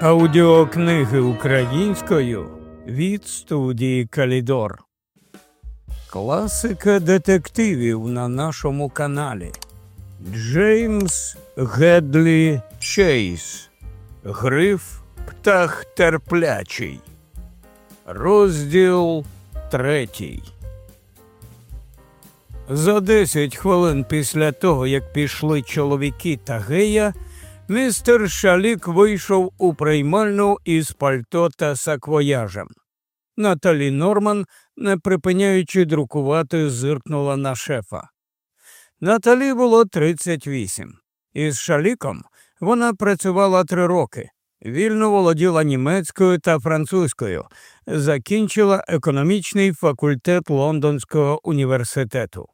Аудіокниги українською від студії Калідор. Класика детективів на нашому каналі. Джеймс Гедлі Чейз. Гриф Птах Терплячий. Розділ третій. За десять хвилин після того, як пішли чоловіки та гея, містер Шалік вийшов у приймальну із пальто та саквояжем. Наталі Норман, не припиняючи друкувати, зиркнула на шефа. Наталі було 38. Із Шаліком вона працювала три роки, вільно володіла німецькою та французькою, закінчила економічний факультет Лондонського університету.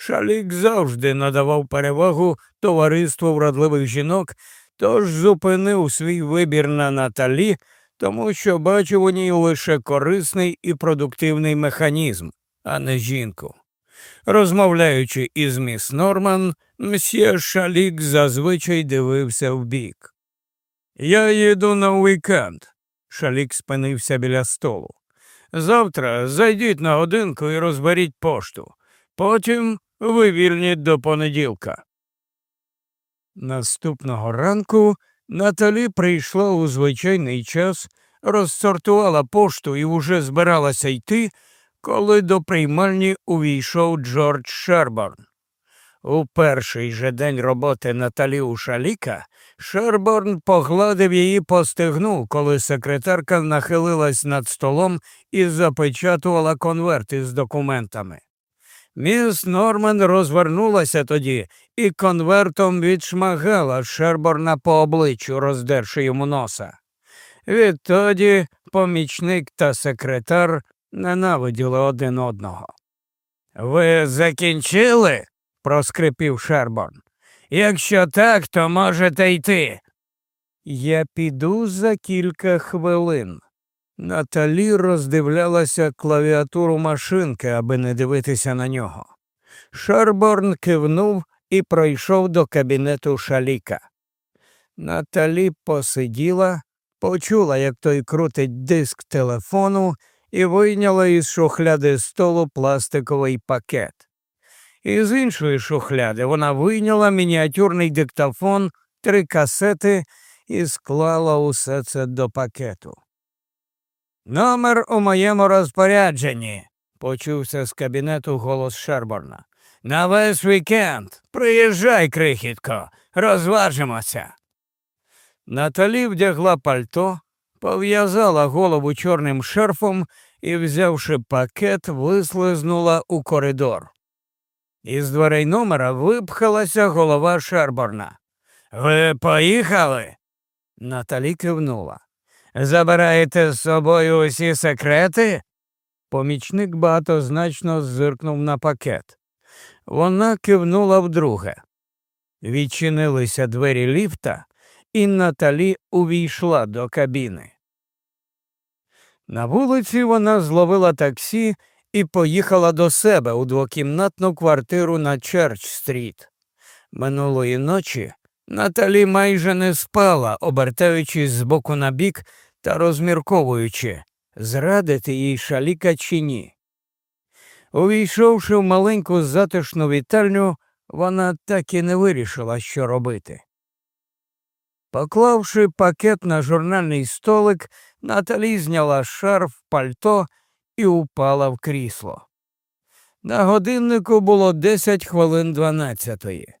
Шалік завжди надавав перевагу товариству вродливих жінок, тож зупинив свій вибір на Наталі, тому що бачив у ній лише корисний і продуктивний механізм, а не жінку. Розмовляючи із міс Норман, мсьє Шалік зазвичай дивився вбік. Я їду на уікенд. Шалік спинився біля столу. Завтра зайдіть на годинку і розберіть пошту. Потім ви вільні до понеділка. Наступного ранку Наталі прийшла у звичайний час, розсортувала пошту і уже збиралася йти, коли до приймальні увійшов Джордж Шерборн. У перший же день роботи Наталі у Шаліка Шерборн погладив її по стегну, коли секретарка нахилилась над столом і запечатувала конверт із документами. Міс Норман розвернулася тоді і конвертом відшмагала Шерборна по обличчю, роздерши йому носа. Відтоді помічник та секретар ненавиділи один одного. Ви закінчили? проскрипів Шерборн. Якщо так, то можете йти. Я піду за кілька хвилин. Наталі роздивлялася клавіатуру машинки, аби не дивитися на нього. Шерборн кивнув і пройшов до кабінету шаліка. Наталі посиділа, почула, як той крутить диск телефону, і вийняла із шухляди столу пластиковий пакет. Із іншої шухляди вона вийняла мініатюрний диктофон, три касети і склала усе це до пакету. Номер у моєму розпорядженні, почувся з кабінету голос Шерборна. На весь вікенд. Приїжджай, крихітко, розважимося. Наталі вдягла пальто, пов'язала голову чорним шерфом і, взявши пакет, вислизнула у коридор. Із дверей номера випхалася голова Шерборна. Ви поїхали? Наталі кивнула. Забираєте з собою усі секрети? Помічник багатозначно зиркнув на пакет. Вона кивнула вдруге. Відчинилися двері ліфта, і Наталі увійшла до кабіни. На вулиці вона зловила таксі і поїхала до себе у двокімнатну квартиру на Черч стріт. Минулої ночі Наталі майже не спала, обертаючись з боку на бік та розмірковуючи, зрадити їй шаліка чи ні. Увійшовши в маленьку затишну вітальню, вона так і не вирішила, що робити. Поклавши пакет на журнальний столик, Наталі зняла шарф, пальто і упала в крісло. На годиннику було десять хвилин дванадцятої.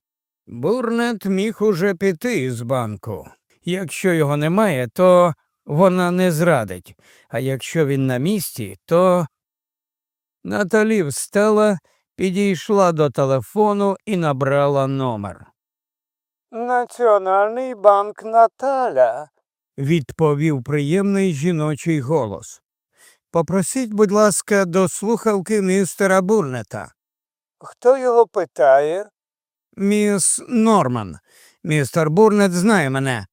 Бурнет міг уже піти з банку. Якщо його немає, то вона не зрадить, а якщо він на місці, то. Наталі встала, підійшла до телефону і набрала номер. Національний банк Наталя, відповів приємний жіночий голос. Попросіть, будь ласка, до слухавки містера Бурнета. Хто його питає? Міс Норман. Містер Бурнет знає мене.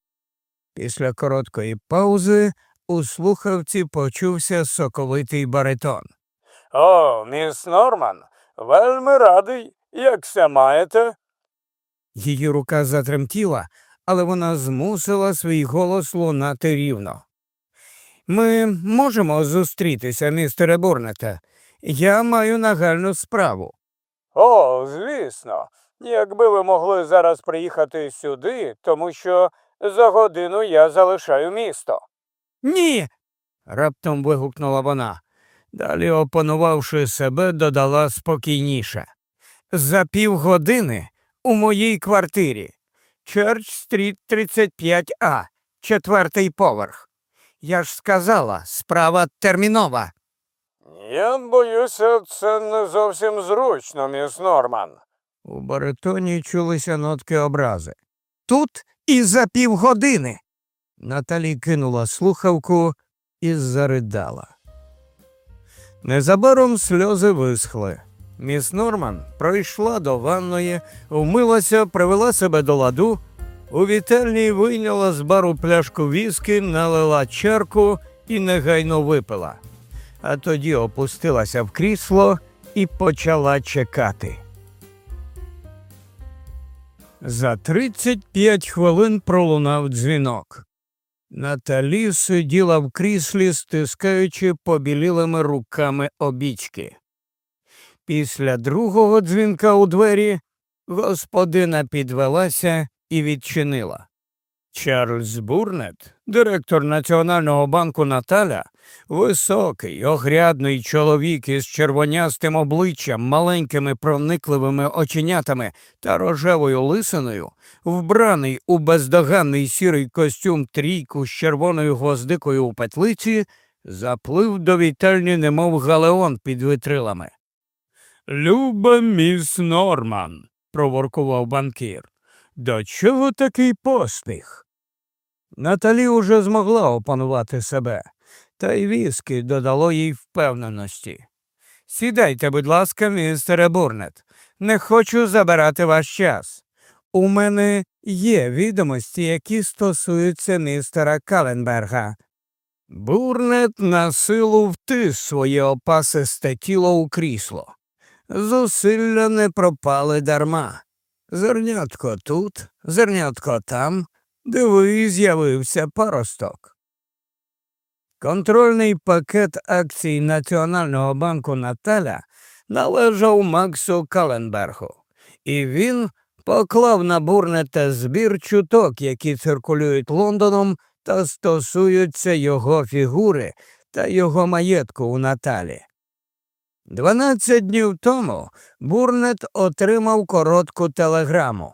Після короткої паузи у слухавці почувся соковитий баритон. О, міс Норман, вельми радий, як все маєте. Її рука затремтіла, але вона змусила свій голос лунати рівно. Ми можемо зустрітися, містере Бурнете. Я маю нагальну справу. О, звісно. Якби ви могли зараз приїхати сюди, тому що за годину я залишаю місто. Ні. раптом вигукнула вона. Далі, опанувавши себе, додала спокійніше. За півгодини у моїй квартирі. Черч стріт 35А, четвертий поверх. Я ж сказала, справа термінова. Я боюся, це не зовсім зручно, міс Норман. У баритоні чулися нотки образи. Тут і за півгодини. Наталі кинула слухавку і заридала. Незабаром сльози висхли. Міс Норман пройшла до ванної, вмилася, привела себе до ладу, у вітальні вийняла з бару пляшку віски, налила чарку і негайно випила, а тоді опустилася в крісло і почала чекати. За 35 хвилин пролунав дзвінок. Наталі сиділа в кріслі, стискаючи побілілими руками обічки. Після другого дзвінка у двері господина підвелася і відчинила. Чарльз Бурнет, директор Національного банку Наталя, високий, огрядний чоловік із червонястим обличчям, маленькими проникливими оченятами та рожевою лисиною, вбраний у бездоганний сірий костюм трійку з червоною гвоздикою у петлиці, заплив до вітальні, немов галеон під витрилами. Люба міс Норман, проворкував банкір. До чого такий поспіх? Наталі уже змогла опанувати себе, та й віскі додало їй впевненості. Сідайте, будь ласка, містере Бурнет, не хочу забирати ваш час. У мене є відомості, які стосуються містера Каленберга. Бурнет на силу втис своє опасисте тіло у крісло. Зусилля не пропали дарма. Зернятко тут, зернятко там, диви, з'явився паросток. Контрольний пакет акцій Національного банку Наталя належав Максу Каленбергу, і він поклав на бурнете збір чуток, які циркулюють Лондоном та стосуються його фігури та його маєтку у Наталі. Дванадцять днів тому Бурнет отримав коротку телеграму.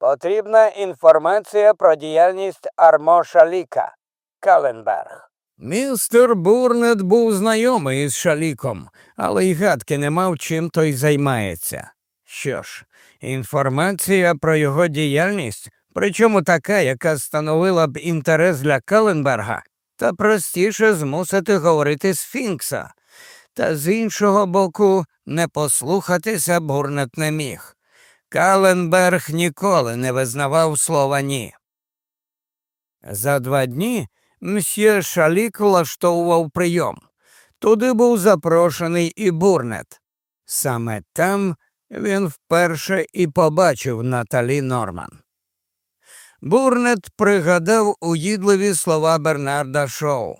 Потрібна інформація про діяльність Армо Шаліка Каленберг. Містер Бурнет був знайомий із Шаліком, але й гадки не мав чим той займається. Що ж, інформація про його діяльність, причому така, яка становила б інтерес для Каленберга, та простіше змусити говорити Сфінкса. Та з іншого боку, не послухатися Бурнет не міг. Каленберг ніколи не визнавав слова ні. За два дні мсьє Шалік влаштовував прийом. Туди був запрошений і бурнет. Саме там він вперше і побачив Наталі Норман. Бурнет пригадав уїдливі слова Бернарда Шоу.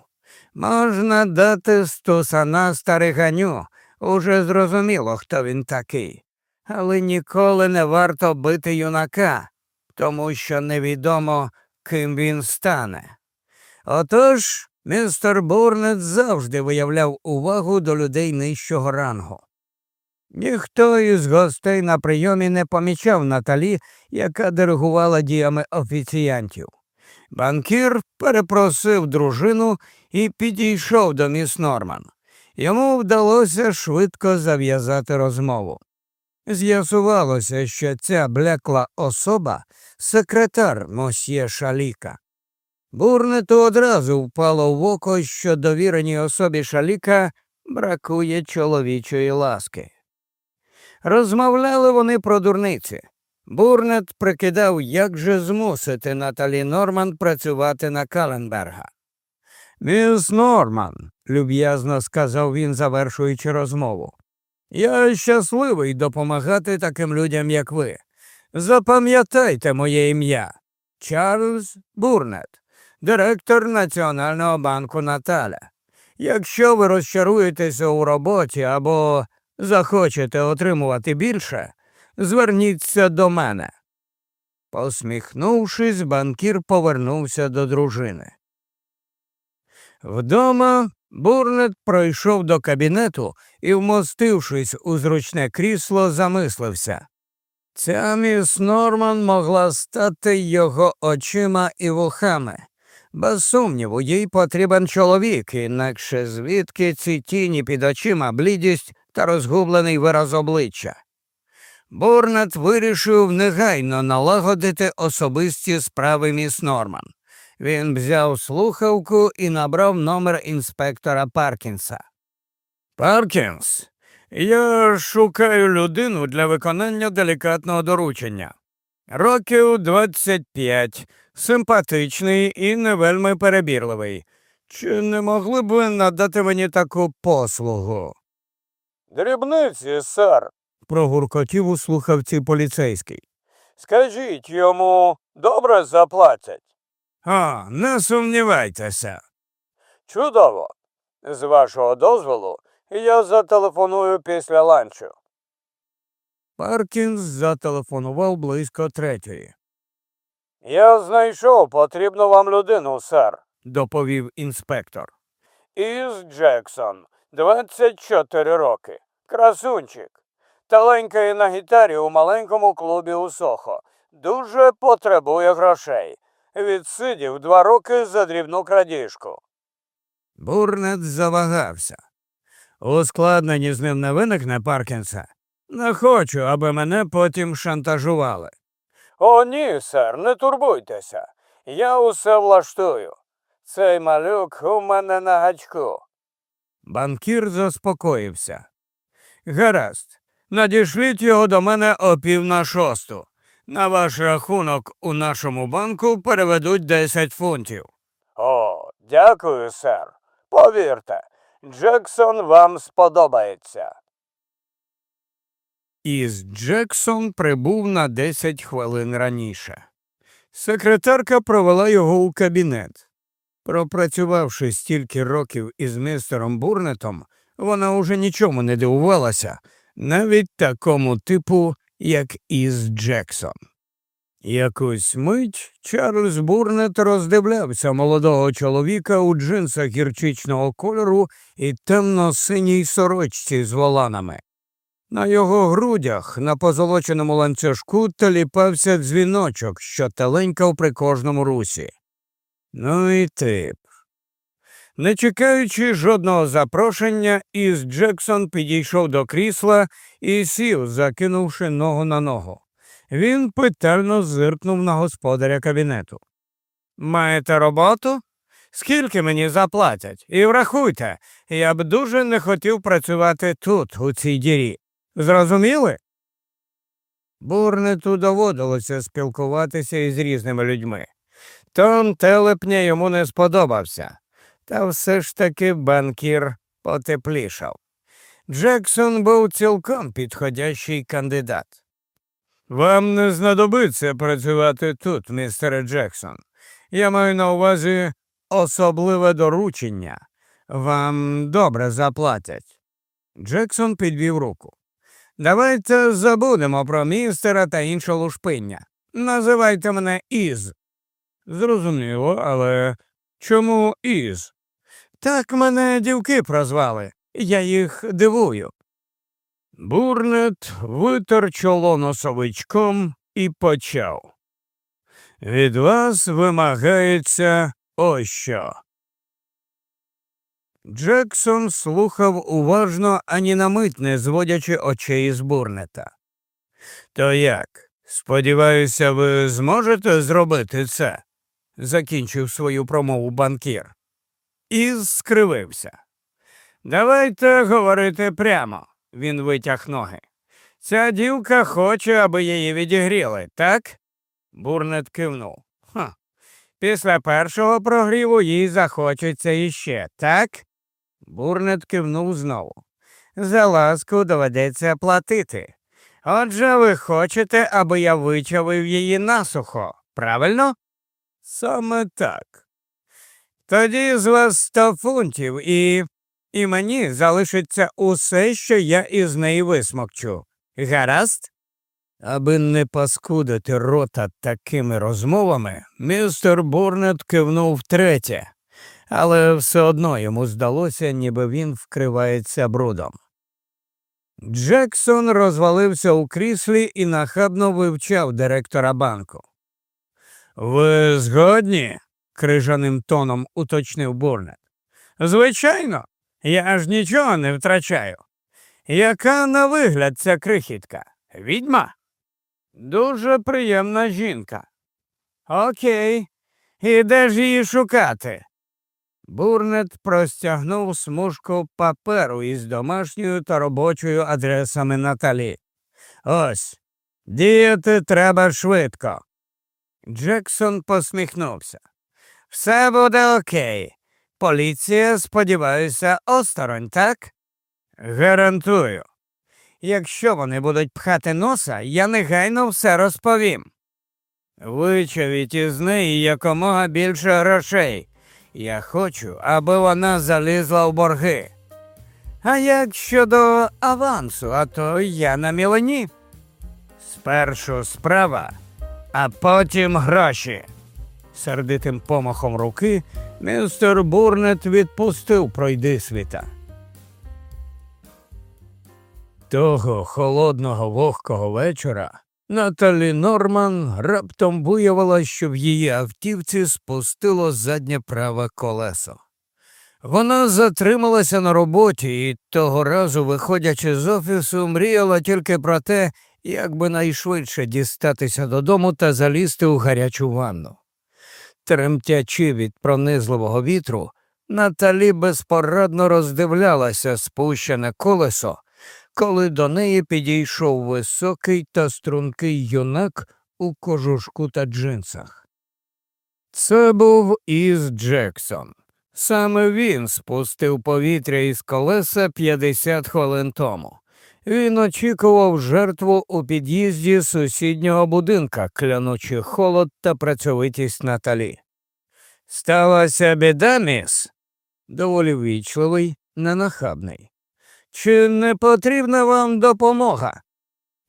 Можна дати стусана стариганю, уже зрозуміло, хто він такий але ніколи не варто бити юнака, тому що невідомо, ким він стане. Отож, містер Бурнет завжди виявляв увагу до людей нижчого рангу. Ніхто із гостей на прийомі не помічав Наталі, яка диригувала діями офіціянтів. Банкір перепросив дружину і підійшов до міс Норман. Йому вдалося швидко зав'язати розмову. З'ясувалося, що ця блекла особа секретар мосьє Шаліка. Бурнету одразу впало в око, що довіреній особі Шаліка бракує чоловічої ласки. Розмовляли вони про дурниці. Бурнет прикидав, як же змусити Наталі Норман працювати на Каленберга. Міс Норман, люб'язно сказав він, завершуючи розмову. Я щасливий допомагати таким людям, як ви. Запам'ятайте моє ім'я. Чарльз Бурнет, директор Національного банку Наталя. Якщо ви розчаруєтеся у роботі або захочете отримувати більше, зверніться до мене. Посміхнувшись, банкір повернувся до дружини. Вдома Бурнет пройшов до кабінету і, вмостившись у зручне крісло, замислився. Ця міс Норман могла стати його очима і вухами. Без сумніву, їй потрібен чоловік, інакше звідки ці тіні під очима, блідість та розгублений вираз обличчя. Бурнет вирішив негайно налагодити особисті справи міс Норман. Він взяв слухавку і набрав номер інспектора Паркінса. Паркінс, я шукаю людину для виконання делікатного доручення. Років 25, симпатичний і не вельми перебірливий. Чи не могли б ви надати мені таку послугу? Дрібниці, сер, прогуркотів у слухавці поліцейський. Скажіть йому, добре заплатять. А, не сумнівайтеся. Чудово. З вашого дозволу я зателефоную після ланчу. Паркінс зателефонував близько третьої. Я знайшов потрібну вам людину, сер, доповів інспектор. Із Джексон, 24 роки. Красунчик. Таленькає на гітарі у маленькому клубі у Сохо. Дуже потребує грошей. Відсидів два роки за дрібну крадіжку. Бурнет завагався. Ускладнені з ним не виникне Паркінса. Не хочу, аби мене потім шантажували. О, ні, сер, не турбуйтеся. Я усе влаштую. Цей малюк у мене на гачку. Банкір заспокоївся. Гаразд, надішліть його до мене о пів на шосту. На ваш рахунок у нашому банку переведуть 10 фунтів. О, дякую, сер. Повірте, Джексон вам сподобається. Із Джексон прибув на 10 хвилин раніше. Секретарка провела його у кабінет. Пропрацювавши стільки років із містером Бурнетом, вона уже нічому не дивувалася, навіть такому типу, як із Джексон. Якусь мить Чарльз Бурнет роздивлявся молодого чоловіка у джинсах гірчичного кольору і темно-синій сорочці з воланами. На його грудях на позолоченому ланцюжку таліпався дзвіночок, що теленькав при кожному русі. Ну і тип. Не чекаючи жодного запрошення, із Джексон підійшов до крісла і сів, закинувши ногу на ногу. Він питально зиркнув на господаря кабінету. Маєте роботу? Скільки мені заплатять? І врахуйте, я б дуже не хотів працювати тут, у цій дірі. Зрозуміли? Бурнету доводилося спілкуватися із різними людьми. Тон телепня йому не сподобався, та все ж таки банкір потеплішав. Джексон був цілком підходящий кандидат. Вам не знадобиться працювати тут, містере Джексон. Я маю на увазі особливе доручення. Вам добре заплатять. Джексон підвів руку. Давайте забудемо про містера та інше лушпиння. Називайте мене Із. Зрозуміло, але чому Із? Так мене дівки прозвали. Я їх дивую. Бурнет витер чоло носовичком і почав. Від вас вимагається ось що. Джексон слухав уважно, ані на мить не зводячи очей з бурнета. То як? Сподіваюся, ви зможете зробити це? закінчив свою промову банкір. І скривився. Давайте говорити прямо. Він витяг ноги. Ця дівка хоче, аби її відігріли, так? Бурнет кивнув. «Ха. Після першого прогріву їй захочеться іще, так? Бурнет кивнув знову. За ласку доведеться платити. Отже, ви хочете, аби я вичавив її насухо, правильно? Саме так. Тоді з вас сто фунтів, і і мені залишиться усе, що я із неї висмокчу. Гаразд? Аби не паскудити рота такими розмовами, містер Бурнет кивнув втретє, але все одно йому здалося, ніби він вкривається брудом. Джексон розвалився у кріслі і нахабно вивчав директора банку. Ви згодні? Крижаним тоном уточнив Бурнет. Звичайно, я ж нічого не втрачаю. Яка на вигляд ця крихітка? Відьма? Дуже приємна жінка. Окей, і де ж її шукати? Бурнет простягнув смужку паперу із домашньою та робочою адресами Наталі. Ось, діяти треба швидко. Джексон посміхнувся. Все буде окей. Поліція, сподіваюся, осторонь, так? Гарантую. Якщо вони будуть пхати носа, я негайно все розповім. Вичавіть із неї якомога більше грошей. Я хочу, аби вона залізла в борги. А як щодо авансу, а то я на мілені. Спершу справа, а потім гроші. Сердитим помахом руки містер Бурнет відпустив пройди світа. Того холодного вогкого вечора Наталі Норман раптом виявила, що в її автівці спустило заднє праве колесо. Вона затрималася на роботі і того разу, виходячи з офісу, мріяла тільки про те, як би найшвидше дістатися додому та залізти у гарячу ванну. Тремтячи від пронизливого вітру, Наталі безпорадно роздивлялася спущене колесо коли до неї підійшов високий та стрункий юнак у кожушку та джинсах. Це був Із Джексон. Саме він спустив повітря із колеса 50 хвилин тому. Він очікував жертву у під'їзді сусіднього будинка, клянучи холод та працьовитість Наталі. Сталася біда, міс? доволі вічливий, ненахабний. Чи не потрібна вам допомога?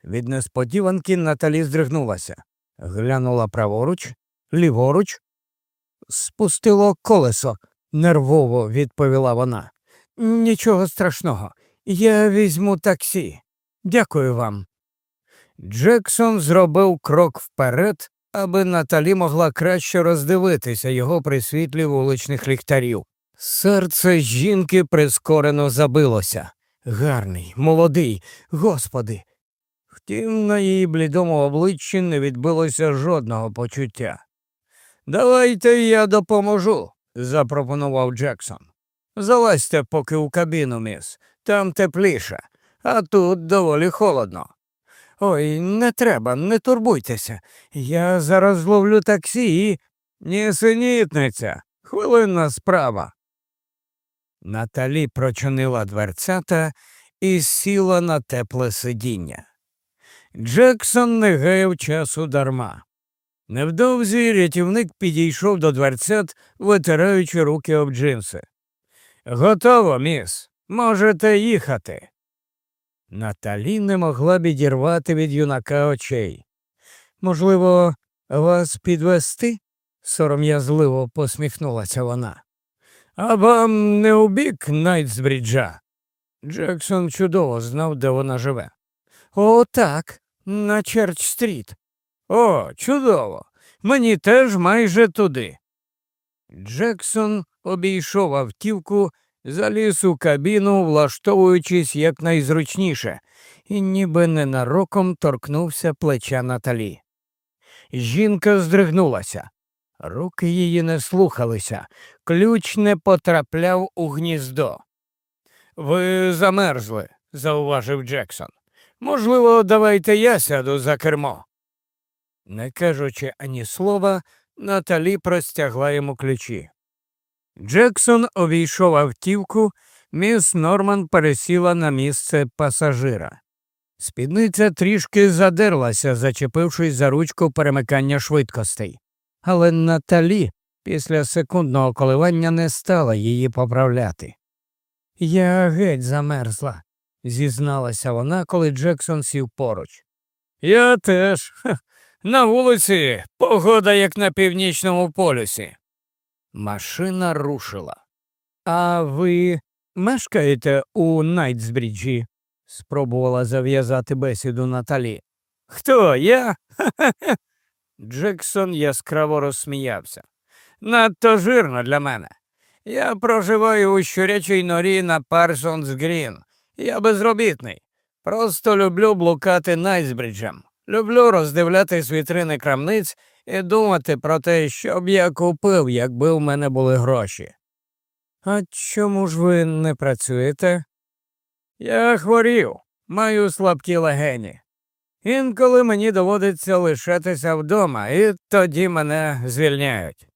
Від несподіванки Наталі здригнулася, глянула праворуч, ліворуч, спустило колесо, нервово відповіла вона. Нічого страшного. Я візьму таксі. Дякую вам. Джексон зробив крок вперед, аби Наталі могла краще роздивитися його при світлі вуличних ліхтарів. Серце жінки прискорено забилося гарний, молодий, господи. Втім, на її блідому обличчі не відбилося жодного почуття. Давайте я допоможу, запропонував Джексон. Залазьте поки у кабіну, міс, там тепліше, а тут доволі холодно. Ой, не треба, не турбуйтеся. Я зараз зловлю таксі і. Нісенітниця, хвилинна справа. Наталі прочинила дверцята і сіла на тепле сидіння. Джексон не гаяв часу дарма. Невдовзі рятівник підійшов до дверцят, витираючи руки об джинси. Готово, міс, можете їхати. Наталі не могла відірвати від юнака очей. Можливо, вас підвести? сором'язливо посміхнулася вона. А вам не у бік Найтсбріджа?» Джексон чудово знав, де вона живе. «О, так, на Черч стріт. О, чудово. Мені теж майже туди. Джексон обійшов автівку, заліз у кабіну, влаштовуючись якнайзручніше, і ніби ненароком торкнувся плеча Наталі. Жінка здригнулася. Руки її не слухалися, ключ не потрапляв у гніздо. Ви замерзли, зауважив Джексон. Можливо, давайте я сяду за кермо. Не кажучи ані слова, Наталі простягла йому ключі. Джексон обійшов автівку, міс Норман пересіла на місце пасажира. Спідниця трішки задерлася, зачепившись за ручку перемикання швидкостей. але Наталі після секундного коливання не стала її поправляти. Я геть замерзла, зізналася вона, коли Джексон сів поруч. Я теж. На вулиці погода, як на північному полюсі. Машина рушила. А ви мешкаєте у Найтсбріджі? спробувала зав'язати бесіду Наталі. Хто я? Джексон яскраво розсміявся. Надто жирно для мене. Я проживаю у щурячій норі на Парсонс Грін. Я безробітний. Просто люблю блукати Найтсбриджем. Люблю роздивлятись вітрини крамниць і думати про те, що б я купив, якби у мене були гроші. А чому ж ви не працюєте? Я хворів, маю слабкі легені. Інколи мені доводиться лишатися вдома, і тоді мене звільняють.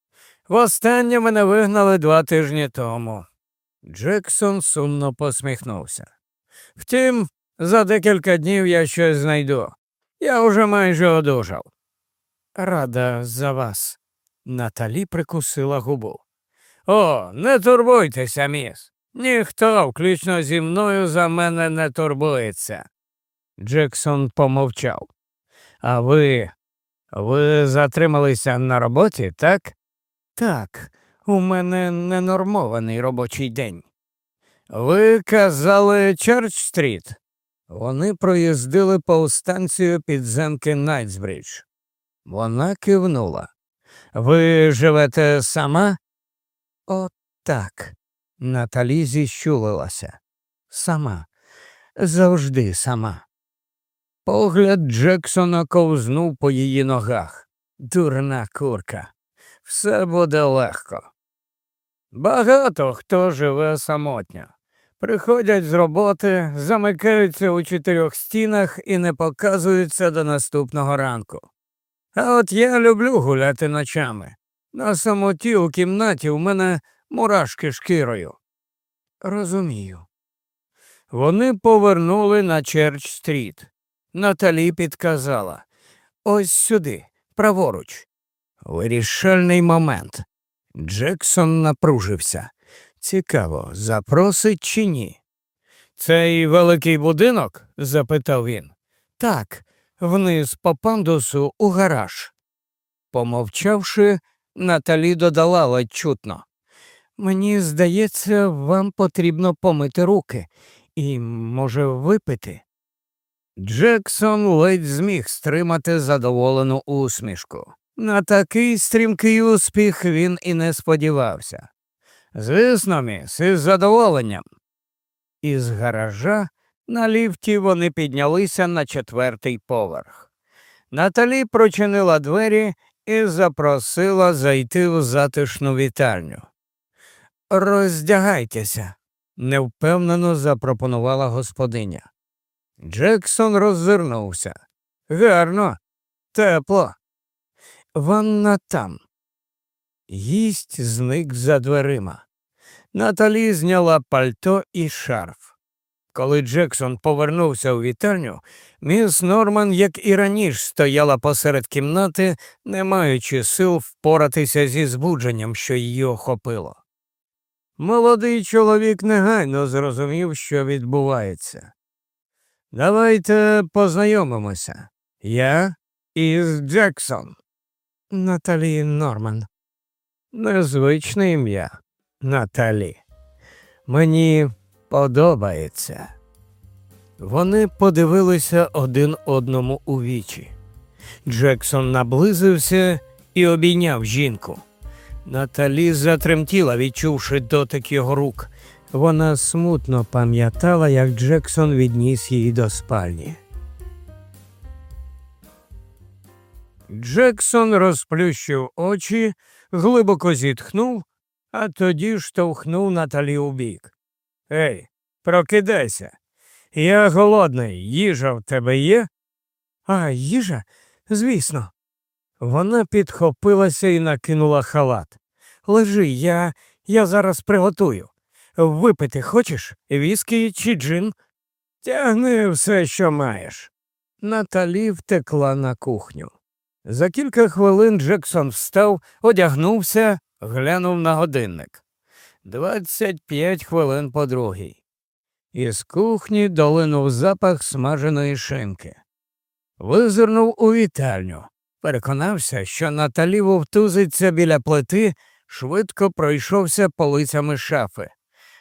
Востаннє мене вигнали два тижні тому. Джексон сумно посміхнувся. Втім, за декілька днів я щось знайду. Я уже майже одужав. Рада за вас. Наталі прикусила губу. О, не турбуйтеся, міс. Ніхто, включно зі мною, за мене не турбується. Джексон помовчав. А ви. Ви затрималися на роботі, так? Так, у мене ненормований робочий день. Ви казали Черч стріт. Вони проїздили повз станцію підземки Найтсбридж. Вона кивнула. Ви живете сама? «О, так». Наталі зіщулилася. Сама, завжди сама. Погляд Джексона ковзнув по її ногах. Дурна курка. Все буде легко. Багато хто живе самотньо. Приходять з роботи, замикаються у чотирьох стінах і не показуються до наступного ранку. А от я люблю гуляти ночами. На самоті у кімнаті у мене мурашки шкірою. Розумію. Вони повернули на Черч стріт. Наталі підказала ось сюди, праворуч. Вирішальний момент. Джексон напружився. Цікаво, запросить чи ні? Цей великий будинок? запитав він. Так, вниз по пандусу у гараж. Помовчавши, Наталі додала чутно. Мені здається, вам потрібно помити руки і, може, випити. Джексон ледь зміг стримати задоволену усмішку. На такий стрімкий успіх він і не сподівався. Звісно, міс, із задоволенням. Із гаража на ліфті вони піднялися на четвертий поверх. Наталі прочинила двері і запросила зайти в затишну вітальню. Роздягайтеся, невпевнено запропонувала господиня. Джексон роззирнувся. Гарно, тепло. Ванна там. Гість зник за дверима. Наталі зняла пальто і шарф. Коли Джексон повернувся у вітальню, міс Норман, як і раніше, стояла посеред кімнати, не маючи сил впоратися зі збудженням, що її охопило. Молодий чоловік негайно зрозумів, що відбувається. Давайте познайомимося. Я із Джексон. Наталі Норман. Незвичне ім'я Наталі. Мені подобається. Вони подивилися один одному у вічі. Джексон наблизився і обійняв жінку. Наталі затремтіла, відчувши дотик його рук. Вона смутно пам'ятала, як Джексон відніс її до спальні. Джексон розплющив очі, глибоко зітхнув, а тоді штовхнув Наталі у бік. Ей, прокидайся. Я голодний, їжа в тебе є? А їжа? Звісно. Вона підхопилася і накинула халат. Лежи, я я зараз приготую. Випити хочеш? Віскі чи джин? Тягни все, що маєш. Наталі втекла на кухню. За кілька хвилин Джексон встав, одягнувся, глянув на годинник. Двадцять п'ять хвилин по другій. Із кухні долинув запах смаженої шинки. Визирнув у вітальню, переконався, що Наталі вовтузиться біля плити, швидко пройшовся полицями шафи.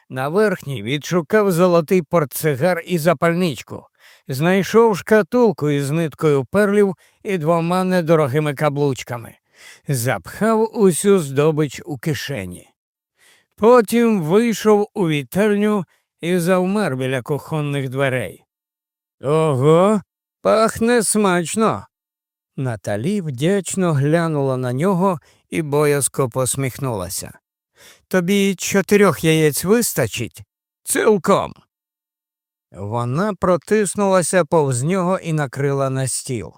На верхній відшукав золотий портсигар і запальничку, знайшов шкатулку із ниткою перлів і двома недорогими каблучками, запхав усю здобич у кишені. Потім вийшов у вітальню і завмер біля кухонних дверей. Ого, пахне смачно. Наталі вдячно глянула на нього і боязко посміхнулася. Тобі чотирьох яєць вистачить? Цілком. Вона протиснулася повз нього і накрила на стіл.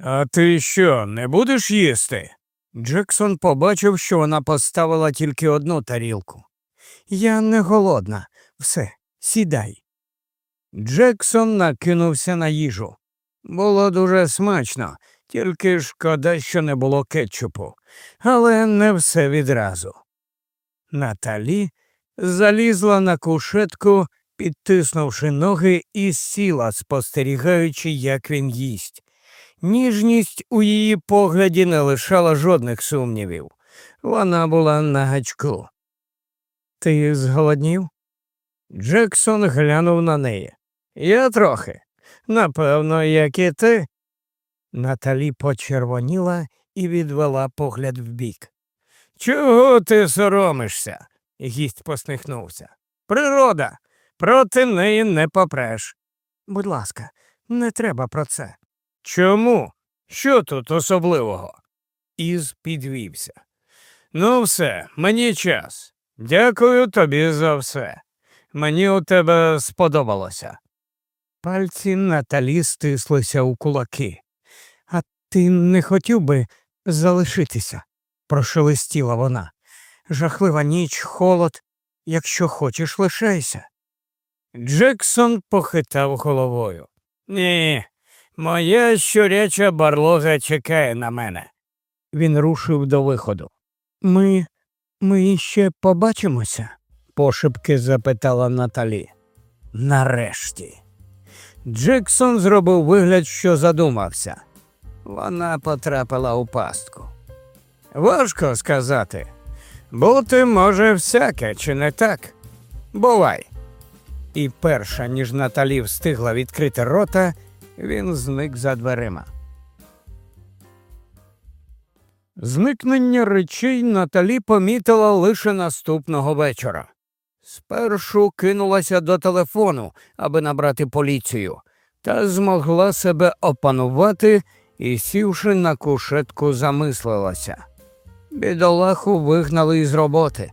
А ти що, не будеш їсти? Джексон побачив, що вона поставила тільки одну тарілку. Я не голодна. Все, сідай. Джексон накинувся на їжу. Було дуже смачно, тільки шкода, що не було кетчупу, але не все відразу. Наталі залізла на кушетку, підтиснувши ноги, і сіла, спостерігаючи, як він їсть. Ніжність у її погляді не лишала жодних сумнівів. Вона була на гачку. Ти зголоднів? Джексон глянув на неї. Я трохи. Напевно, як і ти. Наталі почервоніла і відвела погляд вбік. Чого ти соромишся? гість посміхнувся. Природа, проти неї не попреш. Будь ласка, не треба про це. Чому? Що тут особливого? Із підвівся. Ну, все, мені час. Дякую тобі за все. Мені у тебе сподобалося. Пальці Наталі стислися у кулаки. А ти не хотів би залишитися? прошелестіла вона. Жахлива ніч, холод. Якщо хочеш, лишайся. Джексон похитав головою. Ні, моя щуряча барлога чекає на мене. Він рушив до виходу. Ми ми ще побачимося? пошепки запитала Наталі. Нарешті. Джексон зробив вигляд, що задумався. Вона потрапила у пастку. Важко сказати. Бути може всяке, чи не так? Бувай. І перша, ніж Наталі встигла відкрити рота, він зник за дверима. Зникнення речей Наталі помітила лише наступного вечора. Спершу кинулася до телефону, аби набрати поліцію, та змогла себе опанувати і, сівши на кушетку, замислилася. Бідолаху вигнали із роботи.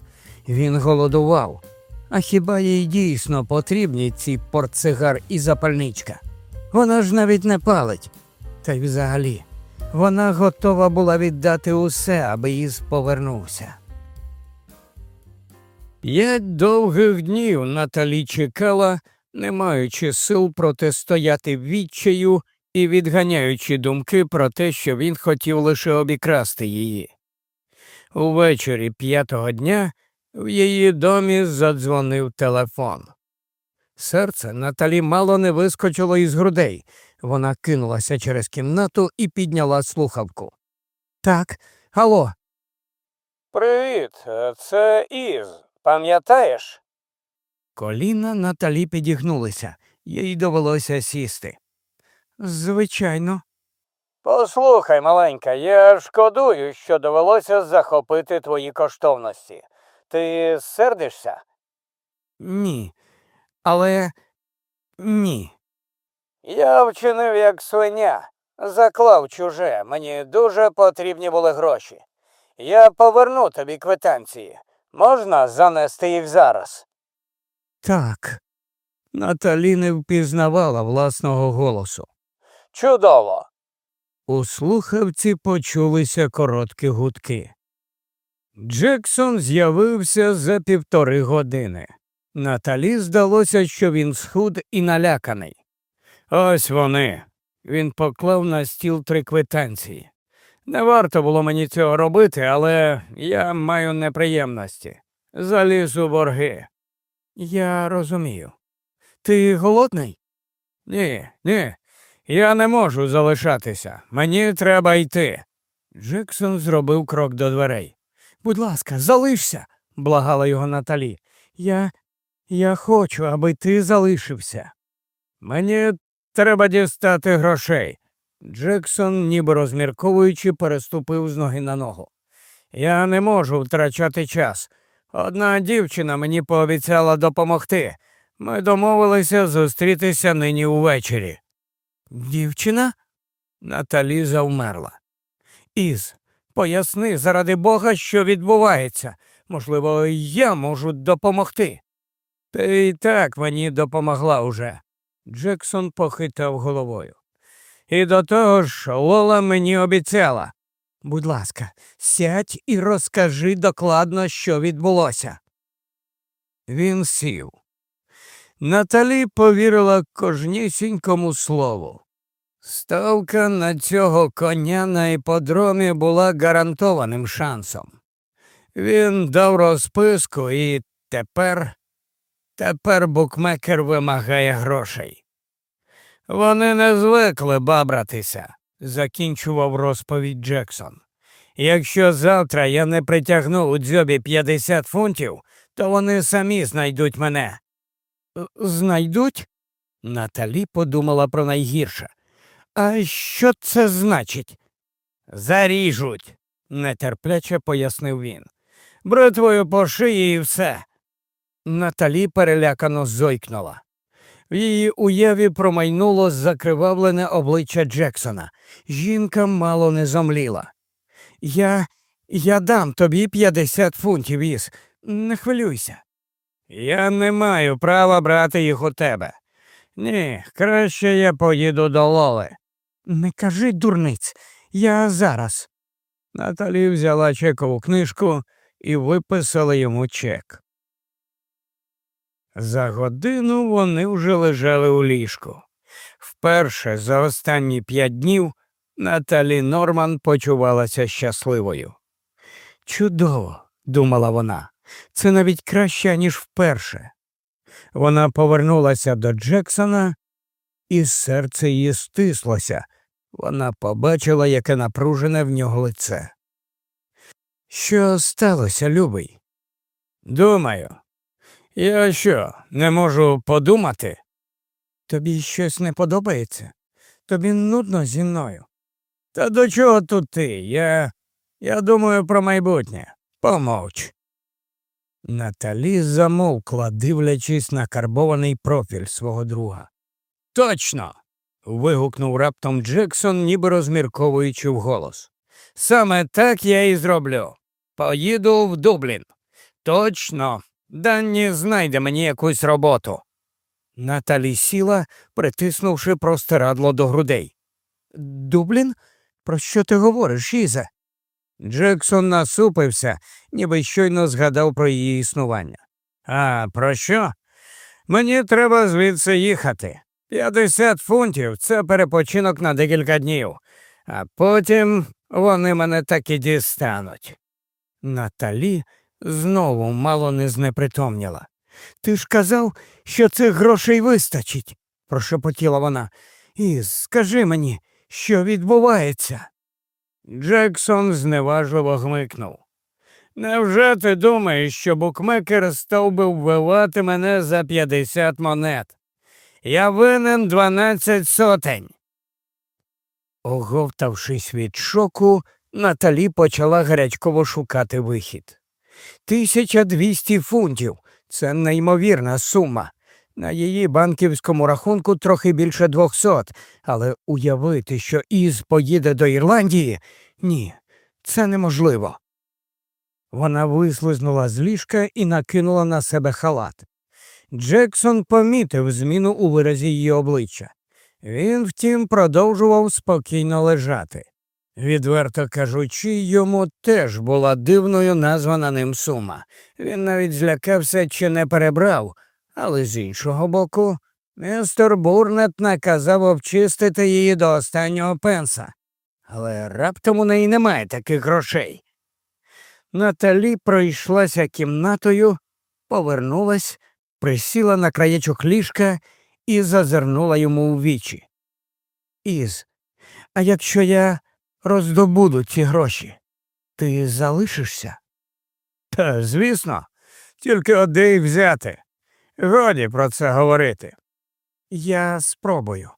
Він голодував. А хіба їй дійсно потрібні ці портсигар і запальничка? Вона ж навіть не палить. Та й взагалі, вона готова була віддати усе, аби їз повернувся. П'ять довгих днів Наталі чекала, не маючи сил протистояти відчаю і відганяючи думки про те, що він хотів лише обікрасти її. Увечері п'ятого дня в її домі задзвонив телефон. Серце Наталі мало не вискочило із грудей. Вона кинулася через кімнату і підняла слухавку. Так, алло. Привіт, це Із. Пам'ятаєш? Коліна Наталі підігнулися, їй довелося сісти. Звичайно. Послухай, маленька, я шкодую, що довелося захопити твої коштовності. Ти сердишся? Ні. Але ні. Я вчинив як свиня, заклав чуже. Мені дуже потрібні були гроші. Я поверну тобі квитанції. Можна занести їх зараз? Так. Наталі не впізнавала власного голосу. Чудово. У слухавці почулися короткі гудки. Джексон з'явився за півтори години. Наталі здалося, що він схуд і наляканий. Ось вони. Він поклав на стіл три квитанції. Не варто було мені цього робити, але я маю неприємності. Заліз у борги. Я розумію. Ти голодний? Ні, ні. Я не можу залишатися. Мені треба йти. Джексон зробив крок до дверей. Будь ласка, залишся, благала його Наталі. Я. Я хочу, аби ти залишився. Мені треба дістати грошей. Джексон, ніби розмірковуючи, переступив з ноги на ногу. Я не можу втрачати час. Одна дівчина мені пообіцяла допомогти. Ми домовилися зустрітися нині увечері. Дівчина? Наталі завмерла. Із, поясни, заради бога, що відбувається. Можливо, я можу допомогти. Ти і так мені допомогла уже. Джексон похитав головою. І до того ж, Лола мені обіцяла. Будь ласка, сядь і розкажи докладно, що відбулося. Він сів. Наталі повірила кожнісінькому слову. Ставка на цього коня на іподромі була гарантованим шансом. Він дав розписку і тепер, тепер букмекер вимагає грошей. Вони не звикли бабратися, закінчував розповідь Джексон. Якщо завтра я не притягну у дзьобі 50 фунтів, то вони самі знайдуть мене. Знайдуть? Наталі подумала про найгірше. А що це значить? Заріжуть, нетерпляче пояснив він. Бритвою по шиї і все. Наталі перелякано зойкнула. В її уяві промайнуло закривавлене обличчя Джексона. Жінка мало не зомліла. Я я дам тобі 50 фунтів із. Не хвилюйся. Я не маю права брати їх у тебе. Ні, краще я поїду до Лоли. Не кажи, дурниць, я зараз. Наталі взяла чекову книжку і виписала йому чек. За годину вони вже лежали у ліжку. Вперше за останні п'ять днів Наталі Норман почувалася щасливою. Чудово, думала вона, це навіть краще, ніж вперше. Вона повернулася до Джексона, і серце її стислося. Вона побачила, яке напружене в нього лице. Що сталося, любий? Думаю, я що, не можу подумати? Тобі щось не подобається? Тобі нудно зі мною. Та до чого тут ти? Я Я думаю про майбутнє. Помовч. Наталі замовкла, дивлячись на карбований профіль свого друга. Точно. вигукнув раптом Джексон, ніби розмірковуючи вголос. Саме так я і зроблю. Поїду в Дублін. Точно, Данні знайде мені якусь роботу. Наталі сіла, притиснувши простирадло до грудей. Дублін? Про що ти говориш, Іза? Джексон насупився, ніби щойно згадав про її існування. А про що? Мені треба звідси їхати. П'ятдесят фунтів це перепочинок на декілька днів, а потім вони мене так і дістануть. Наталі знову мало не знепритомніла. Ти ж казав, що цих грошей вистачить, прошепотіла вона. І скажи мені, що відбувається. Джексон зневажливо гмикнув. Невже ти думаєш, що букмекер став би вбивати мене за 50 монет? Я винен 12 сотень. Оговтавшись від шоку, Наталі почала гарячково шукати вихід. Тисяча двісті фунтів це неймовірна сума. На її банківському рахунку трохи більше двохсот, але уявити, що Із поїде до Ірландії ні, це неможливо. Вона вислизнула з ліжка і накинула на себе халат. Джексон помітив зміну у виразі її обличчя. Він, втім, продовжував спокійно лежати. Відверто кажучи, йому теж була дивною названа ним сума. Він навіть злякався чи не перебрав, але з іншого боку, містер Бурнет наказав обчистити її до останнього пенса. але раптом у неї немає таких грошей. Наталі пройшлася кімнатою, повернулась, присіла на краєчок ліжка і зазирнула йому у вічі. Із, а якщо я роздобуду ці гроші, ти залишишся? Та, звісно, тільки одне й взяти. Годі про це говорити. Я спробую.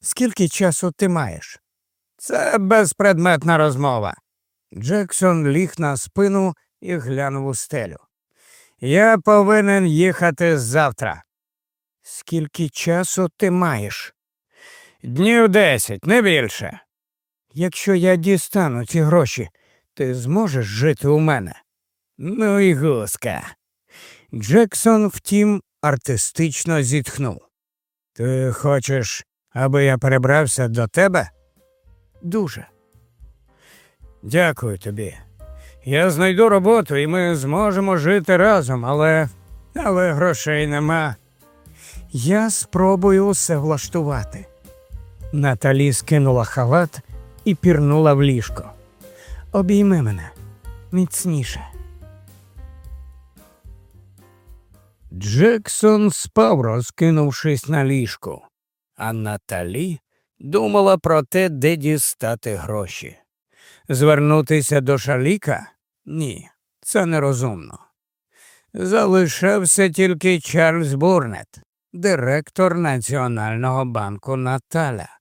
Скільки часу ти маєш? Це безпредметна розмова. Джексон ліг на спину і глянув у стелю. Я повинен їхати завтра. Скільки часу ти маєш? Днів десять, не більше. Якщо я дістану ці гроші, ти зможеш жити у мене? Ну і гуска. Джексон, втім, артистично зітхнув. Ти хочеш, аби я перебрався до тебе? Дуже. Дякую тобі. Я знайду роботу і ми зможемо жити разом, але але грошей нема. Я спробую усе влаштувати. Наталі скинула халат і пірнула в ліжко. Обійми мене міцніше. Джексон спав, розкинувшись на ліжку, а Наталі думала про те, де дістати гроші. Звернутися до шаліка? Ні, це нерозумно. Залишався тільки Чарльз Бурнет, директор Національного банку Наталя.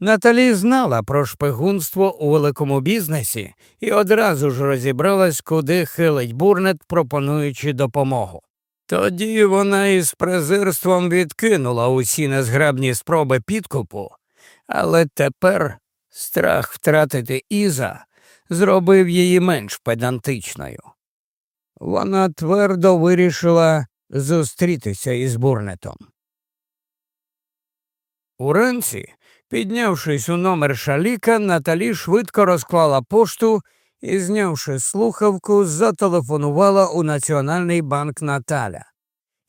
Наталі знала про шпигунство у великому бізнесі і одразу ж розібралась, куди хилить бурнет, пропонуючи допомогу. Тоді вона із презирством відкинула усі незграбні спроби підкупу, але тепер страх втратити Іза зробив її менш педантичною. Вона твердо вирішила зустрітися із бурнетом. Уранці, піднявшись у номер шаліка, Наталі швидко розклала пошту і, знявши слухавку, зателефонувала у Національний банк Наталя.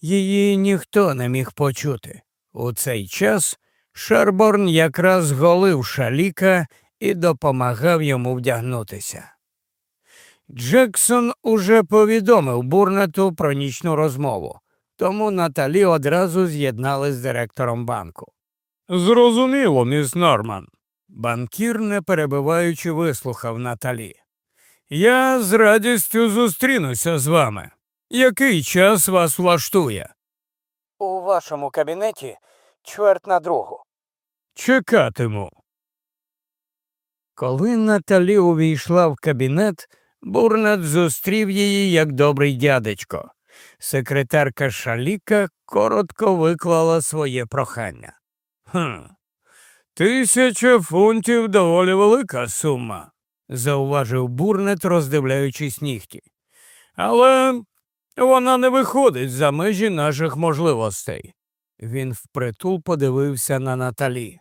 Її ніхто не міг почути. У цей час Шерборн якраз голив шаліка і допомагав йому вдягнутися. Джексон уже повідомив бурнету про нічну розмову, тому Наталі одразу з'єднали з директором банку. Зрозуміло, міс Норман. Банкір, не перебиваючи, вислухав Наталі. Я з радістю зустрінуся з вами. Який час вас влаштує? У вашому кабінеті чверть на другу. Чекатиму. Коли Наталі увійшла в кабінет, Бурнат зустрів її як добрий дядечко. Секретарка Шаліка коротко виклала своє прохання. «Хм, Тисяча фунтів доволі велика сума зауважив бурнет, роздивляючись нігті. Але вона не виходить за межі наших можливостей. Він впритул подивився на Наталі.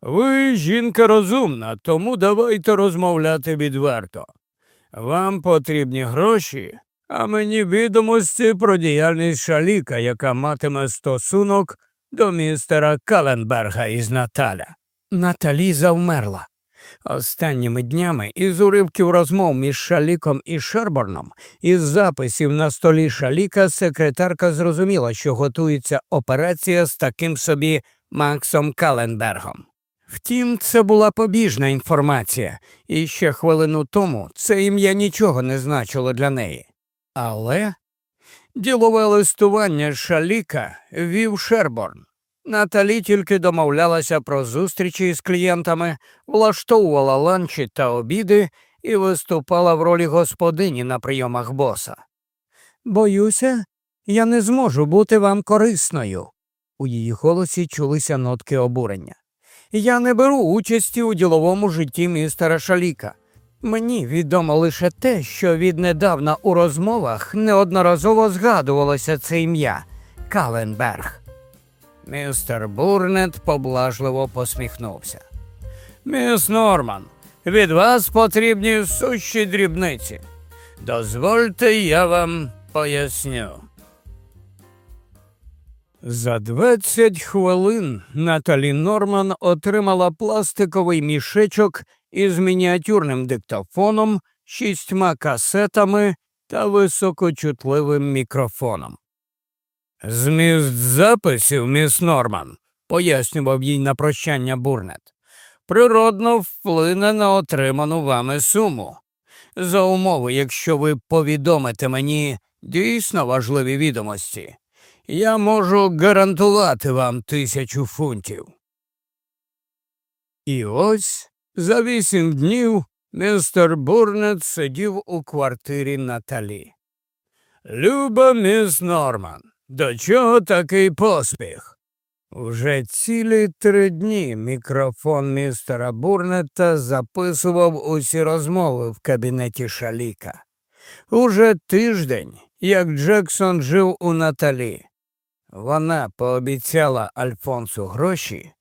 Ви жінка розумна, тому давайте розмовляти відверто. Вам потрібні гроші, а мені відомості про діяльність шаліка, яка матиме стосунок до містера Каленберга із Наталя. Наталі завмерла. Останніми днями із уривків розмов між Шаліком і Шерборном, із записів на столі Шаліка, секретарка зрозуміла, що готується операція з таким собі Максом Каленбергом. Втім, це була побіжна інформація, і ще хвилину тому це ім'я нічого не значило для неї. Але ділове листування Шаліка вів Шерборн. Наталі тільки домовлялася про зустрічі з клієнтами, влаштовувала ланчі та обіди і виступала в ролі господині на прийомах боса. Боюся, я не зможу бути вам корисною. У її голосі чулися нотки обурення. Я не беру участі у діловому житті містера Шаліка. Мені відомо лише те, що віднедавна у розмовах неодноразово згадувалося це ім'я Каленберг. Містер Бурнет поблажливо посміхнувся. Міс Норман, від вас потрібні сущі дрібниці. Дозвольте, я вам поясню. За 20 хвилин Наталі Норман отримала пластиковий мішечок із мініатюрним диктофоном, шістьма касетами та високочутливим мікрофоном. Зміст записів, міс Норман, пояснював їй на прощання Бурнет, природно вплине на отриману вами суму. За умови, якщо ви повідомите мені дійсно важливі відомості, я можу гарантувати вам тисячу фунтів. І ось за вісім днів містер Бурнет сидів у квартирі Наталі. Люба міс Норман, до чого такий поспіх? Уже цілі три дні мікрофон містера Бурнета записував усі розмови в кабінеті Шаліка. Уже тиждень, як Джексон жив у Наталі. Вона пообіцяла Альфонсу гроші,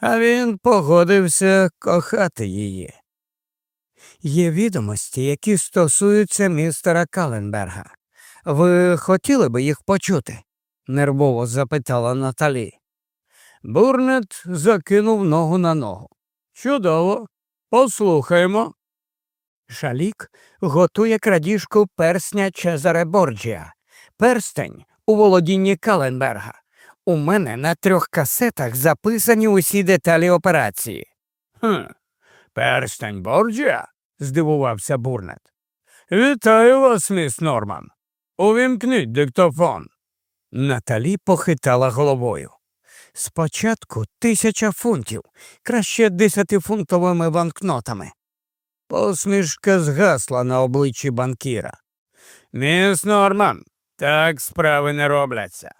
а він погодився кохати її. Є відомості, які стосуються містера Каленберга. Ви хотіли би їх почути? нервово запитала Наталі. Бурнет закинув ногу на ногу. Чудово, послухаймо. Шалік готує крадіжку персня Чезаре Борджія. Перстень у володінні Каленберга. У мене на трьох касетах записані усі деталі операції. «Хм, Перстень Борджія? здивувався Бурнет. Вітаю вас, міс Норман. Увімкніть диктофон. Наталі похитала головою. Спочатку тисяча фунтів, краще десятифунтовими банкнотами. Посмішка згасла на обличчі банкіра. Міс Норман, так справи не робляться.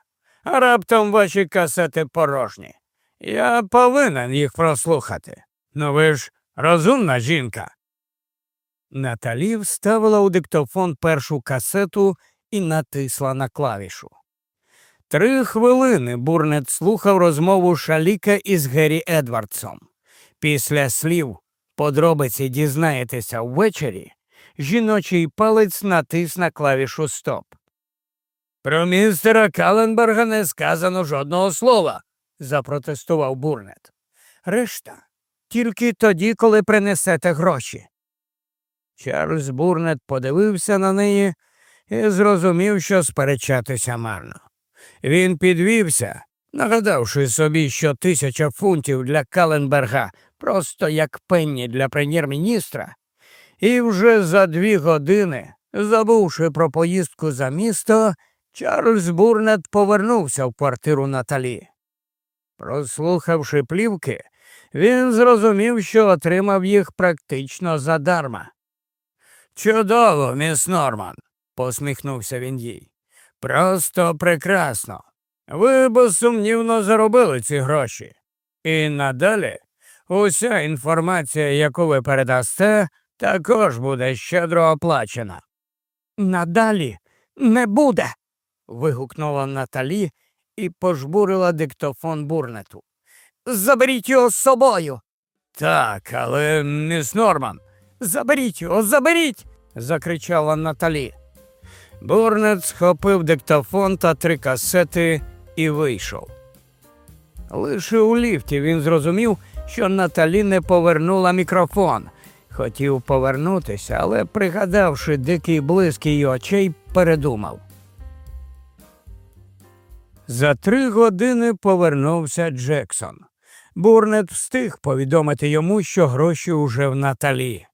Раптом ваші касети порожні. Я повинен їх прослухати. Ну ви ж розумна жінка. Наталі вставила у диктофон першу касету і натисла на клавішу. Три хвилини Бурнет слухав розмову Шаліка із Геррі Едвардсом. Після слів подробиці дізнаєтеся ввечері, жіночий палець натис на клавішу Стоп. Про містера Каленберга не сказано жодного слова, запротестував Бурнет. Решта тільки тоді, коли принесете гроші. Чарльз Бурнет подивився на неї і зрозумів, що сперечатися марно. Він підвівся, нагадавши собі, що тисяча фунтів для Каленберга просто як пенні для прем'єр-міністра, і вже за дві години, забувши про поїздку за місто, Чарльз Бурнет повернувся в квартиру Наталі. Прослухавши плівки, він зрозумів, що отримав їх практично задарма. Чудово, міс Норман, посміхнувся він їй. Просто прекрасно. Ви безсумнівно заробили ці гроші. І надалі уся інформація, яку ви передасте, також буде щедро оплачена. Надалі не буде. Вигукнула Наталі і пожбурила диктофон бурнету. Заберіть його з собою. Так, але міс Норман. Заберіть його, заберіть. закричала Наталі. Бурнет схопив диктофон та три касети і вийшов. Лише у ліфті він зрозумів, що Наталі не повернула мікрофон. Хотів повернутися, але, пригадавши дикий блиск її очей, передумав. За три години повернувся Джексон. Бурнет встиг повідомити йому, що гроші уже в Наталі.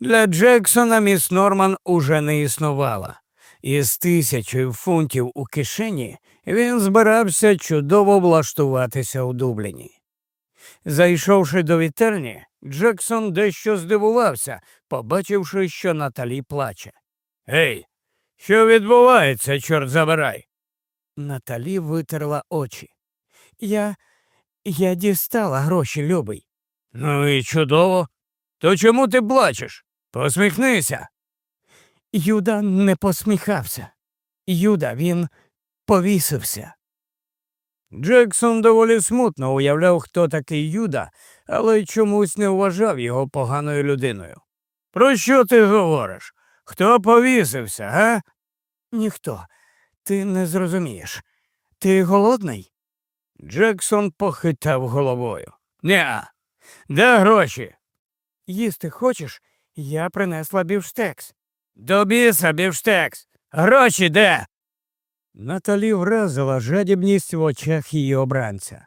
Для Джексона міс Норман уже не існувала. Із тисячою фунтів у кишені він збирався чудово влаштуватися у Дубліні. Зайшовши до вітерні, Джексон дещо здивувався, побачивши, що Наталі плаче. Гей, що відбувається, чорт забирай? Наталі витерла очі. Я я дістала гроші, любий. Ну і чудово. То чому ти плачеш? Посміхнися. Юда не посміхався. Юда він повісився. Джексон доволі смутно уявляв, хто такий Юда, але чомусь не вважав його поганою людиною. Про що ти говориш? Хто повісився, га? Ніхто. Ти не зрозумієш. Ти голодний? Джексон похитав головою. Неа. Де гроші? Їсти хочеш? Я принесла бівштекс. До біса бівштекс. Гроші де? Наталі вразила жадібність в очах її обранця.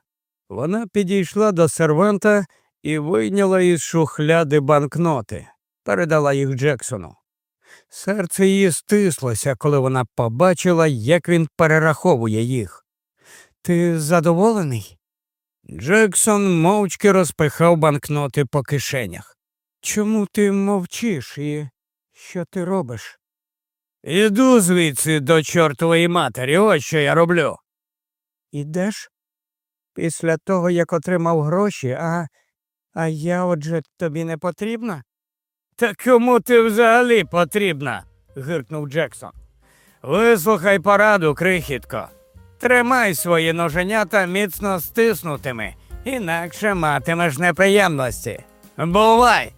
Вона підійшла до серванта і вийняла із шухляди банкноти, передала їх Джексону. Серце її стислося, коли вона побачила, як він перераховує їх. Ти задоволений? Джексон мовчки розпихав банкноти по кишенях. Чому ти мовчиш і що ти робиш? Іду звідси до чортової матері, ось що я роблю. Ідеш? Після того, як отримав гроші, а а я отже тобі не потрібна? Та кому ти взагалі потрібна? гиркнув Джексон. Вислухай пораду, крихітко. Тримай свої ноженята міцно стиснутими, інакше матимеш неприємності. Бувай!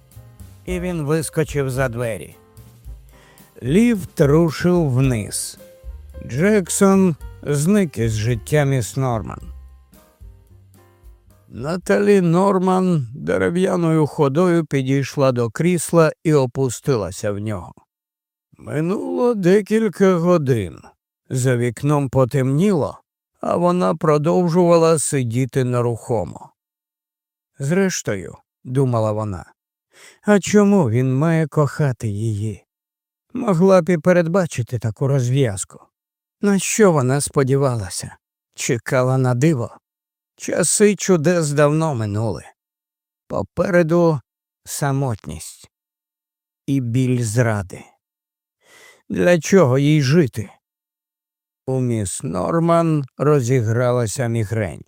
І він вискочив за двері. Ліфт рушив вниз. Джексон зник із життя міс Норман. Наталі Норман дерев'яною ходою підійшла до крісла і опустилася в нього. Минуло декілька годин. За вікном потемніло, а вона продовжувала сидіти нерухомо. Зрештою, думала вона, а чому він має кохати її? Могла б і передбачити таку розв'язку. На що вона сподівалася? Чекала на диво. Часи чудес давно минули. Попереду самотність і біль зради. Для чого їй жити? У міс Норман розігралася мігрень.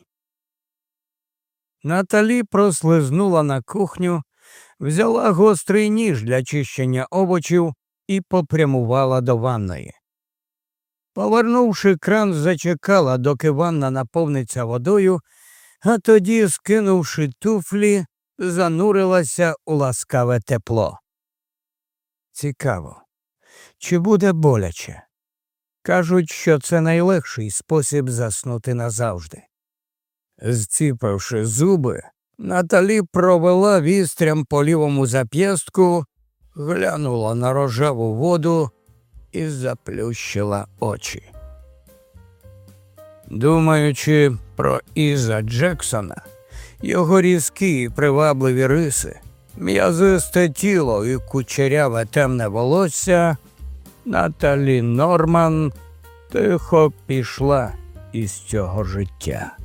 Наталі прослизнула на кухню, взяла гострий ніж для чищення овочів і попрямувала до ванної. Повернувши кран, зачекала, доки ванна наповниться водою, а тоді, скинувши туфлі, занурилася у ласкаве тепло. Цікаво, чи буде боляче? Кажуть, що це найлегший спосіб заснути назавжди. Зціпивши зуби, Наталі провела вістрям по лівому зап'ястку, глянула на рожеву воду і заплющила очі. Думаючи про Іза Джексона, його різкі і привабливі риси, м'язисте тіло і кучеряве темне волосся, Наталі Норман тихо пішла із цього життя.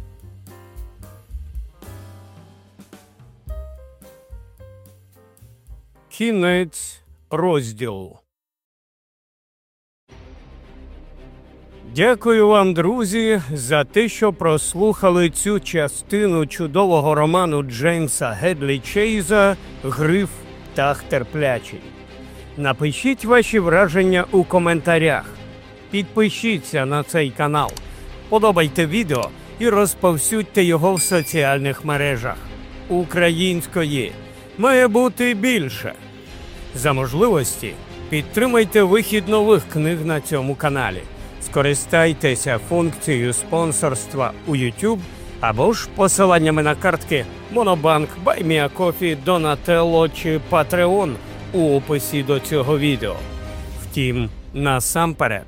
Кінець розділу. Дякую вам, друзі, за те, що прослухали цю частину чудового роману Джеймса Гедлі Чейза Гриф Птах терплячий. Напишіть ваші враження у коментарях. Підпишіться на цей канал, подобайте відео і розповсюдьте його в соціальних мережах. Української має бути більше. За можливості підтримайте вихід нових книг на цьому каналі. Скористайтеся функцією спонсорства у YouTube або ж посиланнями на картки Монобанк, Buy Me a Coffee, Donatello чи Patreon у описі до цього відео. Втім, насамперед,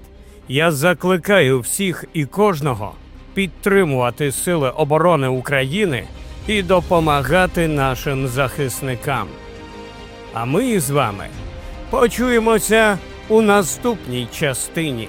я закликаю всіх і кожного підтримувати Сили оборони України і допомагати нашим захисникам. А ми з вами почуємося у наступній частині.